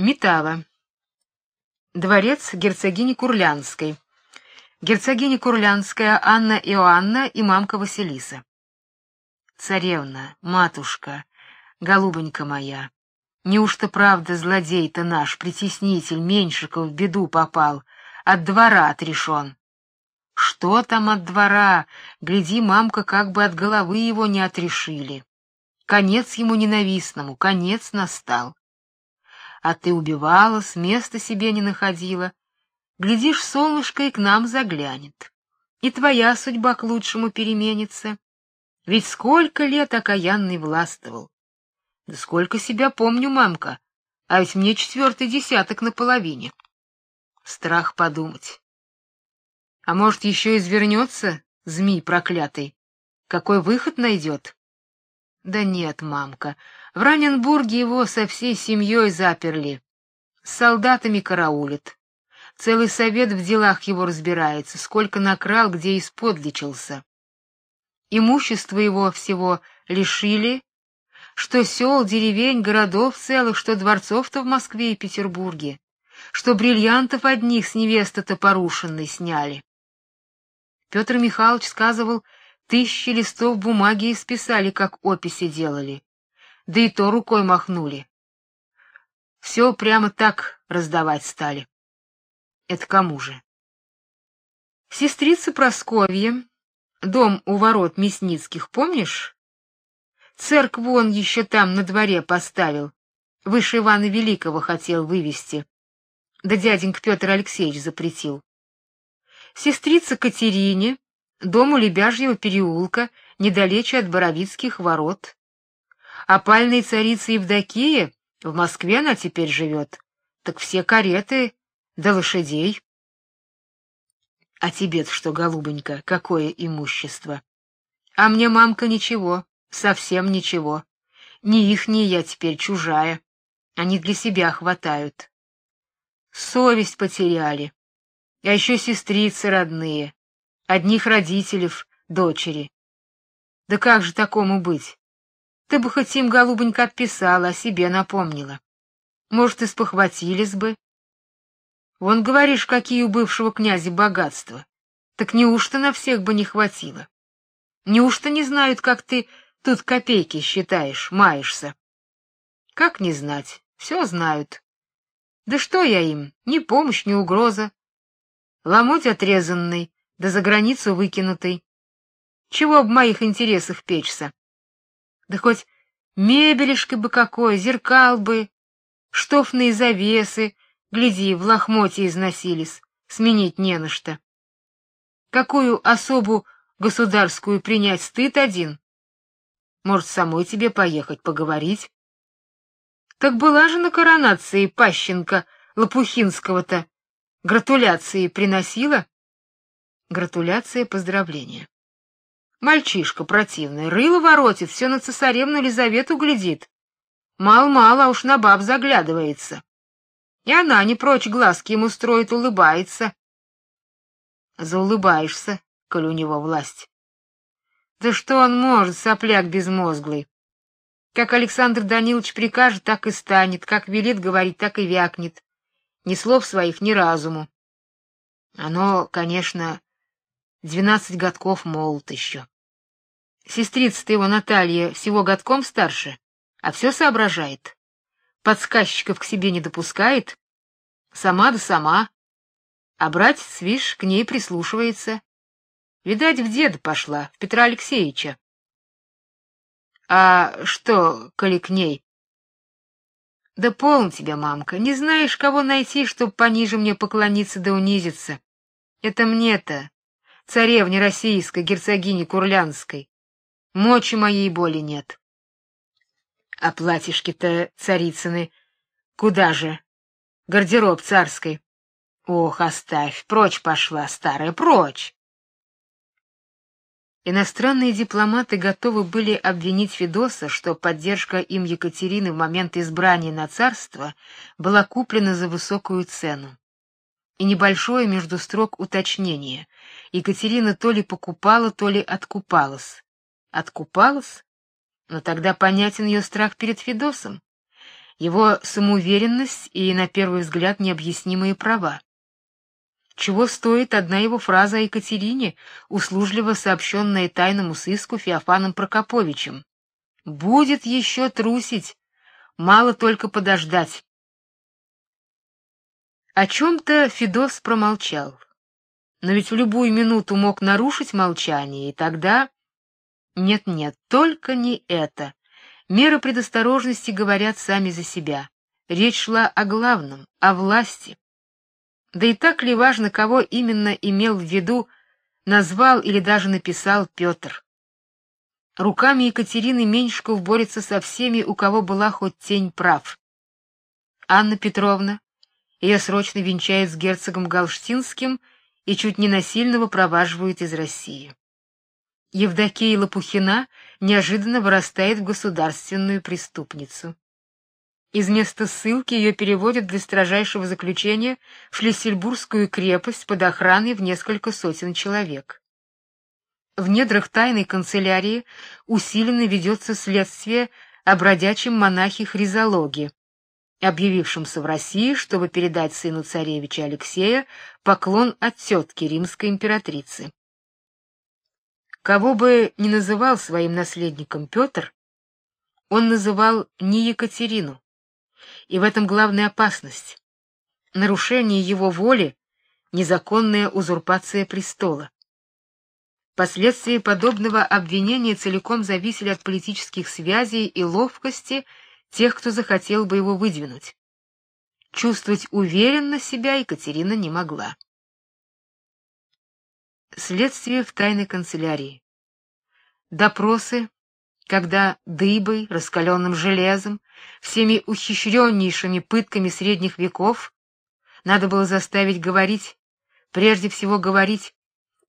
Метава. Дворец герцогини Курлянской. Герцогиня Курлянская Анна Иоанна и мамка Василиса. Царевна, матушка, голубонька моя, неужто правда злодей-то наш, притеснитель Меньшиков в беду попал, от двора отрешен? Что там от двора? Гляди, мамка, как бы от головы его не отрешили. Конец ему ненавистному, конец настал а ты убивала, с места себе не находила. Глядишь, солнышко и к нам заглянет. И твоя судьба к лучшему переменится. Ведь сколько лет окаянный властвовал. Да сколько себя помню, мамка, а ведь мне четвертый десяток на половине. Страх подумать. А может, еще извернется, змей проклятый? Какой выход найдет? Да нет, мамка, в Раненбурге его со всей семьей заперли. С солдатами караулит. Целый совет в делах его разбирается, сколько накрал, где исподличился. Имущество его всего лишили, что сел, деревень, городов целых, что дворцов-то в Москве и Петербурге, что бриллиантов одних с невесты-то порушенной сняли. Петр Михайлович сказывал, тысячи листов бумаги исписали, как описи делали да и то рукой махнули. Все прямо так раздавать стали. Это кому же? Сестрица Просковья, дом у ворот Мясницких, помнишь? Церковь он еще там на дворе поставил. Выше Ивана Великого хотел вывести. Да дяденька Петр Алексеевич запретил. Сестрица Катерине, дом у Лебяжьего переулка, недалече от Боровицких ворот. Опальной царица Евдокия в Москве она теперь живет. Так все кареты да лошадей. А тебе-то что, голубонька, какое имущество? А мне мамка ничего, совсем ничего. Ни их, ни я теперь чужая. Они для себя хватают. Совесть потеряли. А еще сестрицы родные, одних родителей, дочери. Да как же такому быть? Ты бы хоть им, голубонька, отписала, о себе напомнила. Может, и спохватились бы. Вон, говоришь, какие у бывшего князя богатства. Так неужто на всех бы не хватило? Неужто не знают, как ты тут копейки считаешь, маешься? Как не знать? Все знают. Да что я им? Ни помощь, ни угроза. Ломоть отрезанный, да за границу выкинутый. Чего об моих интересах печься? Да хоть мебелишка бы какой, зеркал бы, штофные завесы, гляди, в лохмотье износились, сменить не на что. Какую особу государскую принять стыд один? Может, самой тебе поехать поговорить? Так была же на коронации Пащенко Лопухинского-то. Гратуляции приносила? Гратуляция, поздравления. Мальчишка противный, рыло воротит, все на цесаревну Лизавету глядит. Мал-мало, а уж на баб заглядывается. И она не прочь глазки ему строит, улыбается. Заулыбаешься, коль у него власть. Да что он может, сопляк безмозглый? Как Александр Данилович прикажет, так и станет, как велит говорить, так и вякнет. Ни слов своих, ни разуму. Оно, конечно, двенадцать годков молод еще. Сестрица-то его Наталья всего годком старше, а все соображает. Подсказчиков к себе не допускает. Сама да сама. А братец, вишь, к ней прислушивается. Видать, в деда пошла, в Петра Алексеевича. А что, коли к ней? Да полн тебя, мамка, не знаешь, кого найти, чтоб пониже мне поклониться да унизиться. Это мне-то, царевне российской, герцогине Курлянской. Мочи моей боли нет. А платьишки-то царицыны куда же? Гардероб царской. Ох, оставь, прочь пошла, старая, прочь. Иностранные дипломаты готовы были обвинить Федоса, что поддержка им Екатерины в момент избрания на царство была куплена за высокую цену. И небольшое между строк уточнение: Екатерина то ли покупала, то ли откупалась. Откупалась? Но тогда понятен ее страх перед Федосом. его самоуверенность и на первый взгляд необъяснимые права. Чего стоит одна его фраза о Екатерине, услужливо сообщенная тайному сыску Феофаном Прокоповичем: "Будет еще трусить, мало только подождать". О чем то Федос промолчал. Но ведь в любую минуту мог нарушить молчание, и тогда нет-нет, только не это. Меры предосторожности говорят сами за себя. Речь шла о главном, о власти. Да и так ли важно, кого именно имел в виду, назвал или даже написал Петр? Руками Екатерины Меньшиков борется со всеми, у кого была хоть тень прав. Анна Петровна ее срочно венчает с герцогом Галштинским и чуть не насильно выпроваживают из России. Евдокия Лопухина неожиданно вырастает в государственную преступницу. Из места ссылки ее переводят для строжайшего заключения в Шлиссельбургскую крепость под охраной в несколько сотен человек. В недрах тайной канцелярии усиленно ведется следствие о бродячем монахе Хризологе, объявившемся в России, чтобы передать сыну царевича Алексея поклон от тетки римской императрицы. Кого бы ни называл своим наследником Петр, он называл не Екатерину. И в этом главная опасность. Нарушение его воли, незаконная узурпация престола. Последствия подобного обвинения целиком зависели от политических связей и ловкости тех, кто захотел бы его выдвинуть. Чувствовать уверенно себя Екатерина не могла. Следствие в тайной канцелярии. Допросы, когда дыбой, раскаленным железом, всеми ухищреннейшими пытками средних веков надо было заставить говорить, прежде всего говорить,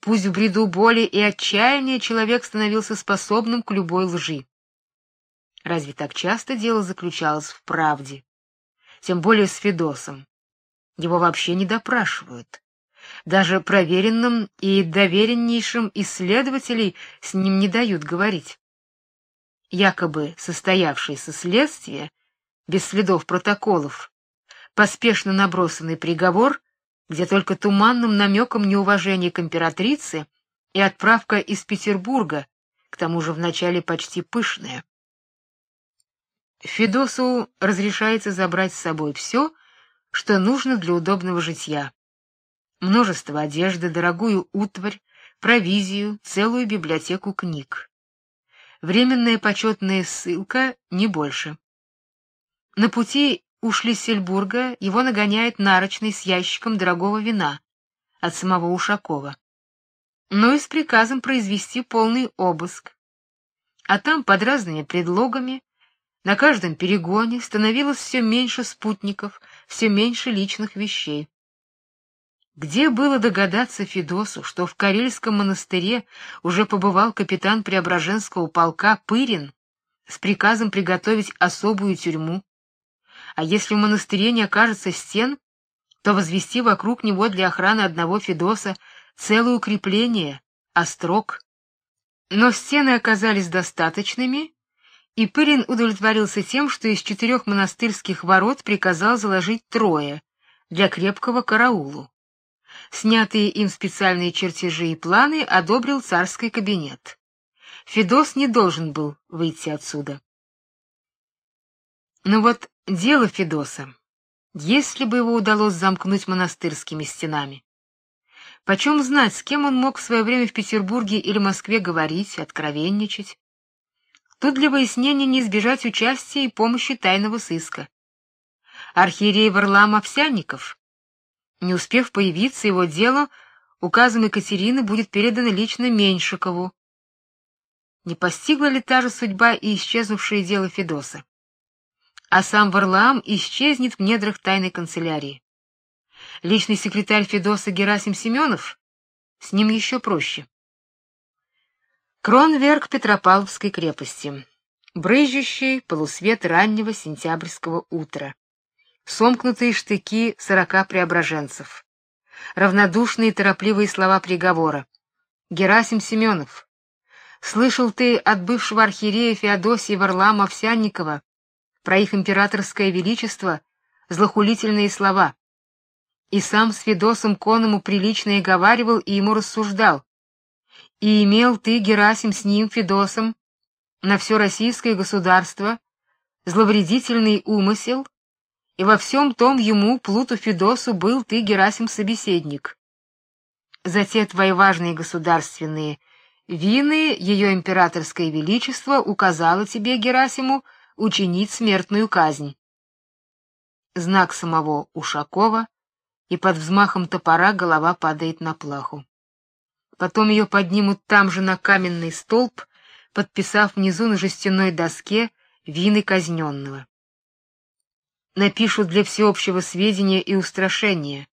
пусть в бреду боли и отчаяния человек становился способным к любой лжи. Разве так часто дело заключалось в правде? Тем более с Федосом. Его вообще не допрашивают. Даже проверенным и довереннейшим исследователей с ним не дают говорить. Якобы состоявшееся следствие, без следов протоколов, поспешно набросанный приговор, где только туманным намеком неуважения к императрице и отправка из Петербурга, к тому же вначале почти пышная. Федосу разрешается забрать с собой все, что нужно для удобного житья множество одежды, дорогую утварь, провизию, целую библиотеку книг. Временная почетная ссылка не больше. На пути у Шлиссельбурга его нагоняет нарочный с ящиком дорогого вина от самого Ушакова. Но и с приказом произвести полный обыск. А там под разными предлогами на каждом перегоне становилось все меньше спутников, все меньше личных вещей. Где было догадаться Федосу, что в Карельском монастыре уже побывал капитан Преображенского полка Пырин с приказом приготовить особую тюрьму? А если в монастыре не окажется стен, то возвести вокруг него для охраны одного Федоса целое укрепление, острог. Но стены оказались достаточными, и Пырин удовлетворился тем, что из четырех монастырских ворот приказал заложить трое для крепкого караулу. Снятые им специальные чертежи и планы одобрил царский кабинет. Федос не должен был выйти отсюда. Но вот дело Федоса. Если бы его удалось замкнуть монастырскими стенами. Почем знать, с кем он мог в свое время в Петербурге или Москве говорить, откровенничать? Тут для выяснения не избежать участия и помощи тайного сыска. Архиерей Варлам Овсянников не успев появиться его дело, указом Екатерины будет передано лично Меньшикову. Не постигла ли та же судьба и исчезнувшее дело Федоса? А сам Варлаам исчезнет в недрах тайной канцелярии. Личный секретарь Федоса Герасим Семенов? С ним еще проще. Кронверк Петропавловской крепости. Брызжущий полусвет раннего сентябрьского утра сомкнутые штыки сорока преображенцев. Равнодушные торопливые слова приговора. Герасим Семенов, слышал ты от бывшего архиерея Феодосия Варлама Овсянникова, про их императорское величество злохулительные слова. И сам с Федосом Коному прилично и говаривал и ему рассуждал. И имел ты, Герасим, с ним, Федосом, на все российское государство зловредительный умысел, и во всем том ему, Плуту Федосу, был ты, Герасим, собеседник. За те твои важные государственные вины ее императорское величество указало тебе, Герасиму, учинить смертную казнь. Знак самого Ушакова, и под взмахом топора голова падает на плаху. Потом ее поднимут там же на каменный столб, подписав внизу на жестяной доске вины казненного. Напишут для всеобщего сведения и устрашения.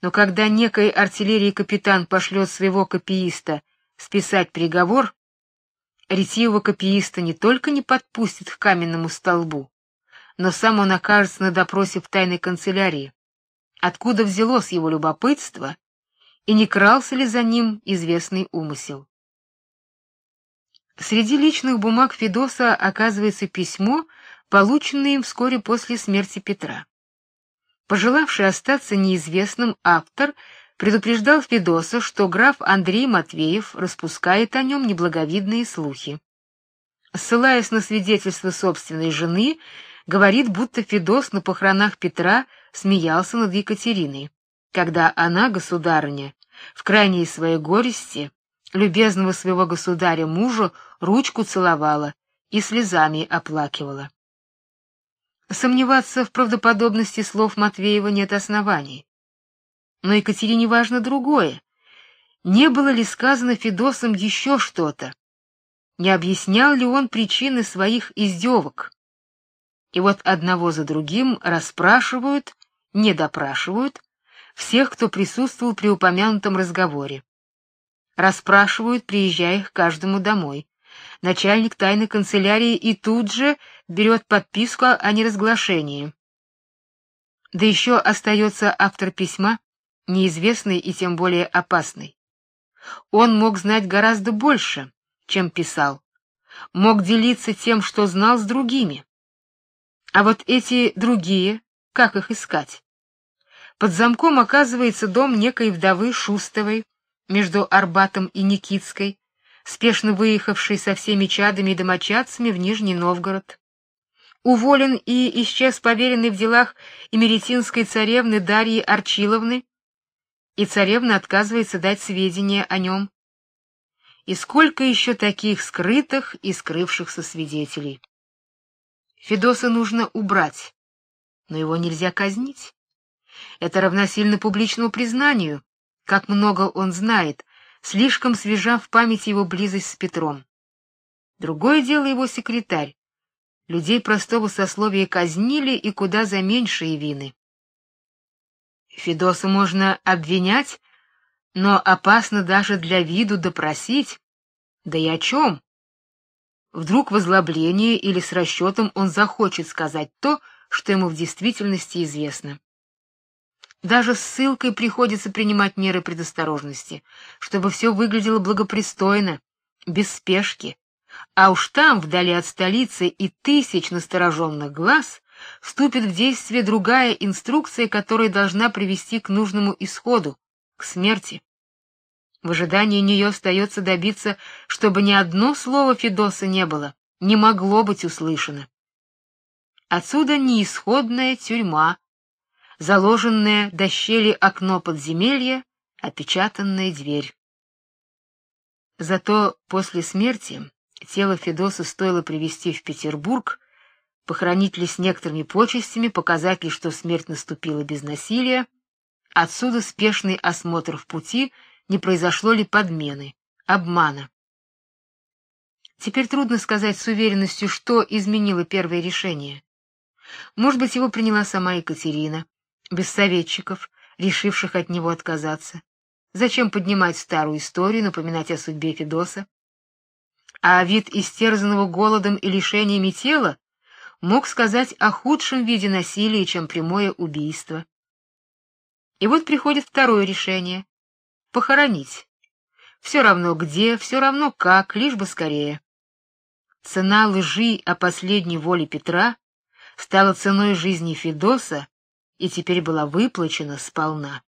Но когда некий артиллерии капитан пошлет своего копииста списать приговор, ретивого копииста не только не подпустит к каменному столбу, но сам он окажется на допросе в тайной канцелярии. Откуда взялось его любопытство и не крался ли за ним известный умысел? Среди личных бумаг Федоса оказывается письмо, полученное им вскоре после смерти Петра. Пожелавший остаться неизвестным автор предупреждал Федоса, что граф Андрей Матвеев распускает о нем неблаговидные слухи. Ссылаясь на свидетельство собственной жены, говорит, будто Федос на похоронах Петра смеялся над Екатериной, когда она, государыня, в крайней своей горести, любезного своего государя мужа ручку целовала и слезами оплакивала. Сомневаться в правдоподобности слов Матвеева нет оснований. Но Екатерине важно другое. Не было ли сказано Федосом еще что-то? Не объяснял ли он причины своих издевок? И вот одного за другим расспрашивают, не допрашивают всех, кто присутствовал при упомянутом разговоре. Расспрашивают, приезжая к каждому домой. Начальник тайной канцелярии и тут же берет подписку о неразглашении. Да еще остается автор письма, неизвестный и тем более опасный. Он мог знать гораздо больше, чем писал, мог делиться тем, что знал с другими. А вот эти другие, как их искать? Под замком оказывается дом некой вдовы Шустовой между Арбатом и Никитской, спешно выехавшей со всеми чадами и домочадцами в Нижний Новгород. Уволен и исчез поверенный в делах эмеретинской царевны Дарьи Арчиловны, и царевна отказывается дать сведения о нем. И сколько еще таких скрытых и скрывшихся свидетелей. Федоса нужно убрать, но его нельзя казнить. Это равносильно публичному признанию, как много он знает, слишком свежа в памяти его близость с Петром. Другое дело его секретарь. Людей простого сословия казнили и куда за меньшие вины. Федоса можно обвинять, но опасно даже для виду допросить. Да и о чем? Вдруг в озлоблении или с расчетом он захочет сказать то, что ему в действительности известно. Даже с ссылкой приходится принимать меры предосторожности, чтобы все выглядело благопристойно, без спешки. А уж там, вдали от столицы и тысяч настороженных глаз, вступит в действие другая инструкция, которая должна привести к нужному исходу, к смерти. В ожидании нее остается добиться, чтобы ни одно слово Федоса не было, не могло быть услышано. Отсюда неисходная тюрьма, заложенное до щели окно подземелья, опечатанная дверь. Зато после смерти тело Федоса стоило привезти в Петербург похоронить ли с некоторыми почестями, показать ли, что смерть наступила без насилия. Отсюда спешный осмотр в пути, не произошло ли подмены, обмана. Теперь трудно сказать с уверенностью, что изменило первое решение. Может быть, его приняла сама Екатерина, без советчиков, решивших от него отказаться. Зачем поднимать старую историю, напоминать о судьбе Федоса? А вид истерзанного голодом и лишениями тела мог сказать о худшем виде насилия, чем прямое убийство. И вот приходит второе решение похоронить. Все равно где, все равно как, лишь бы скорее. Цена лжи о последней воле Петра стала ценой жизни Федоса и теперь была выплачена сполна.